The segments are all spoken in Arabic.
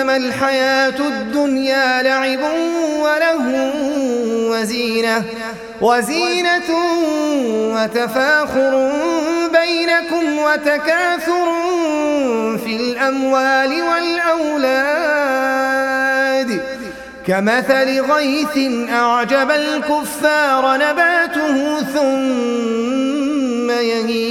أنما الحياة الدنيا لعب وله وزينة وزينة وتفاخر بينكم وتكاثر في الأموال والأولاد. كمثل غيث أعجب الكفار نباته ثم يهيج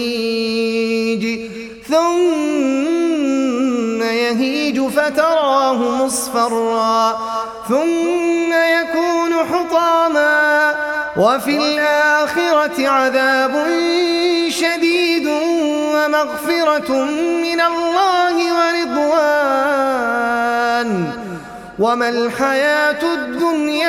مصفرا ثم يكون حطاما وفي الآخرة عذاب شديد ومغفرة من الله ورضوان. وما الحياة الدنيا